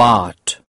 spot.